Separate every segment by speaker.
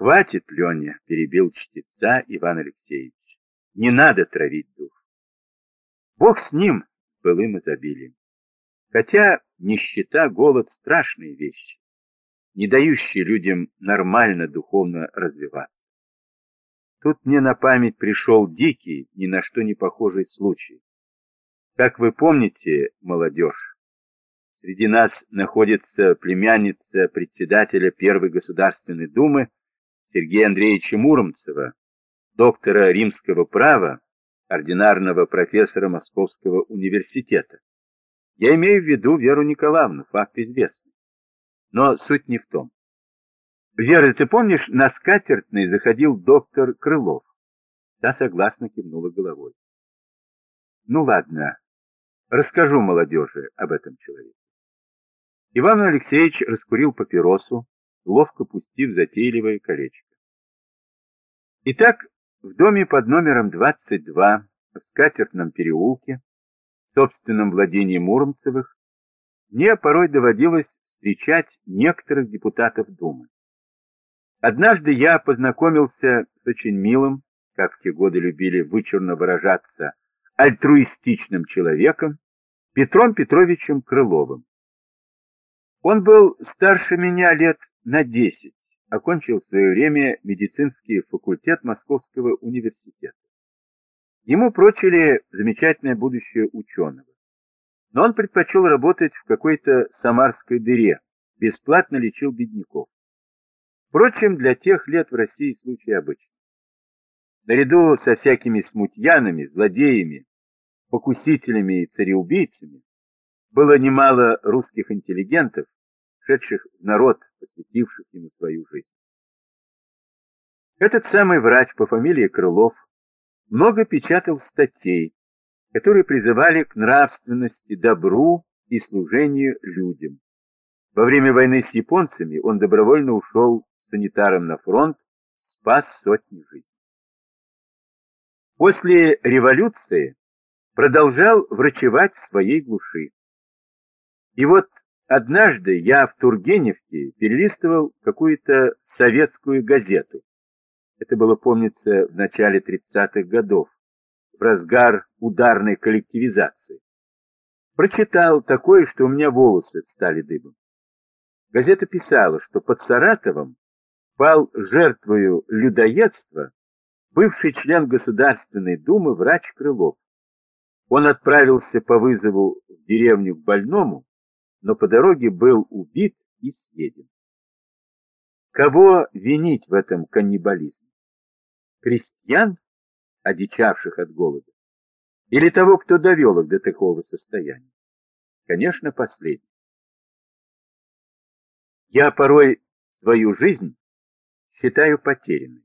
Speaker 1: Хватит, Леня, перебил чтеца Иван Алексеевич. Не надо травить дух. Бог с ним, былым изобилием. Хотя нищета, голод — страшные вещи, не дающие людям нормально духовно развиваться. Тут мне на память пришел дикий, ни на что не похожий случай. Как вы помните, молодежь, среди нас находится племянница председателя Первой Государственной Думы Сергея Андреевича Муромцева, доктора римского права, ординарного профессора Московского университета. Я имею в виду Веру Николаевну, факт известный. Но суть не в том. Вера, ты помнишь, на скатертной заходил доктор Крылов? Та согласно кивнула головой. Ну ладно, расскажу молодежи об этом человеке. Иван Алексеевич раскурил папиросу, ловко пустив затейливое колечко. Итак, в доме под номером 22 в Скатертном переулке, в собственном владении Муромцевых, мне порой доводилось встречать некоторых депутатов Думы. Однажды я познакомился с очень милым, как в те годы любили вычурно выражаться, альтруистичным человеком, Петром Петровичем Крыловым. Он был старше меня лет на 10, окончил в свое время медицинский факультет Московского университета. Ему прочили замечательное будущее ученого. Но он предпочел работать в какой-то самарской дыре, бесплатно лечил бедняков. Впрочем, для тех лет в России случай обычный. Наряду со всякими смутьянами, злодеями, покусителями и цареубийцами было немало русских интеллигентов, шедших в народ, посвятивших ему свою жизнь. Этот самый врач по фамилии Крылов много печатал статей, которые призывали к нравственности, добру и служению людям. Во время войны с японцами он добровольно ушел санитаром на фронт, спас сотни жизней. После революции продолжал врачевать в своей глуши. И вот однажды я в Тургеневке перелистывал какую-то советскую газету. Это было, помнится, в начале 30-х годов, в разгар ударной коллективизации. Прочитал такое, что у меня волосы встали дыбом. Газета писала, что под Саратовом пал жертвою людоедства бывший член Государственной Думы врач Крылов. Он отправился по вызову в деревню к больному, но по дороге был убит и съеден. Кого винить в этом каннибализме? Крестьян, одичавших от голода? Или того, кто довел их до такого состояния? Конечно, последний. Я порой свою жизнь считаю потерянной.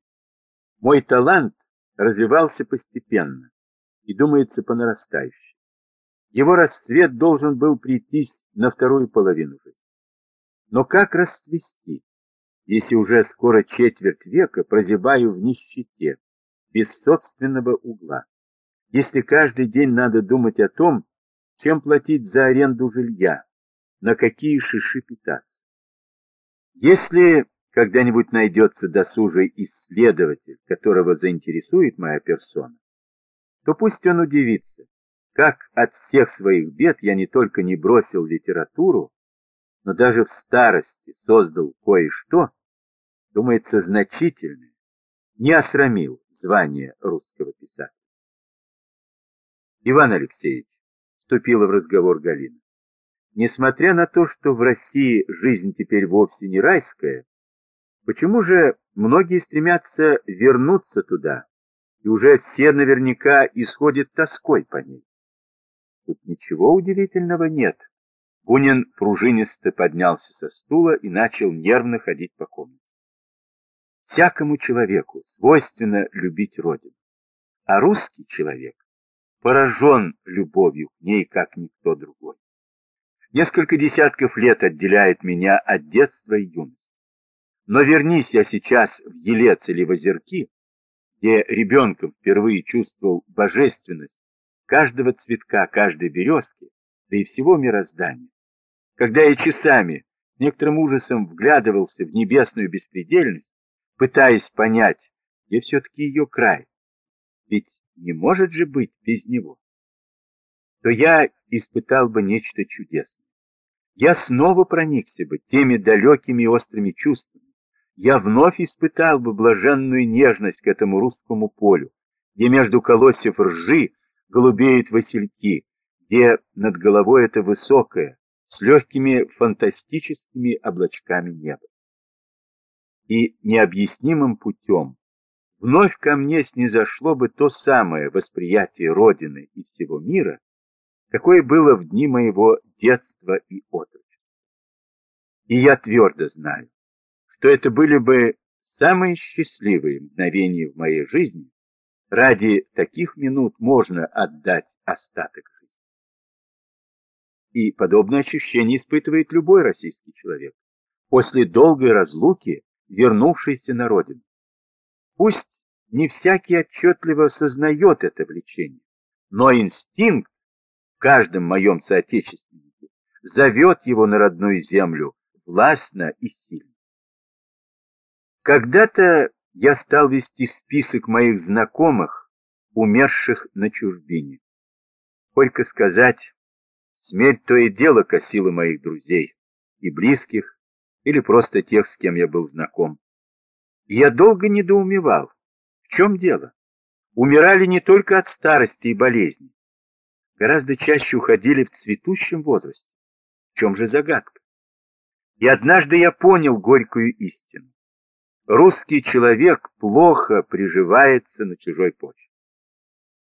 Speaker 1: Мой талант развивался постепенно и, думается, по нарастающей. Его расцвет должен был прийтись на вторую половину жизни. Но как расцвести, если уже скоро четверть века прозябаю в нищете, без собственного угла? Если каждый день надо думать о том, чем платить за аренду жилья, на какие шиши питаться? Если когда-нибудь найдется досужий исследователь, которого заинтересует моя персона, то пусть он удивится, как от всех своих бед я не только не бросил литературу, но даже в старости создал кое-что, думается, значительное, не осрамил звание русского писателя. Иван Алексеевич, вступила в разговор Галина, несмотря на то, что в России жизнь теперь вовсе не райская, почему же многие стремятся вернуться туда, и уже все наверняка исходят тоской по ней? Тут ничего удивительного нет. Бунин пружинисто поднялся со стула и начал нервно ходить по комнате. Всякому человеку свойственно любить Родину, а русский человек поражен любовью к ней, как никто другой. Несколько десятков лет отделяет меня от детства и юности. Но вернись я сейчас в Елец или в Озерки, где ребенком впервые чувствовал божественность каждого цветка, каждой березки, да и всего мироздания. Когда я часами с некоторым ужасом вглядывался в небесную беспредельность, пытаясь понять, где все-таки ее край. Ведь не может же быть без него. То я испытал бы нечто чудесное. Я снова проникся бы теми далекими острыми чувствами. Я вновь испытал бы блаженную нежность к этому русскому полю, где между колосьев ржи голубеют васильки, где над головой это высокое, с легкими фантастическими облачками неба. И необъяснимым путем вновь ко мне снизошло бы то самое восприятие Родины и всего мира, какое было в дни моего детства и отрочества. И я твердо знаю, что это были бы самые счастливые мгновения в моей жизни, ради таких минут можно отдать остаток жизни. И подобное ощущение испытывает любой российский человек, после долгой разлуки, вернувшийся на родину. Пусть не всякий отчетливо сознает это влечение, но инстинкт в каждом моем соотечественнике зовет его на родную землю властно и сильно. Когда-то я стал вести список моих знакомых, умерших на чужбине. Только сказать, смерть то и дело косила моих друзей и близких, или просто тех, с кем я был знаком. я долго недоумевал, в чем дело. Умирали не только от старости и болезни, гораздо чаще уходили в цветущем возрасте. В чем же загадка? И однажды я понял горькую истину. Русский человек плохо приживается на чужой почве.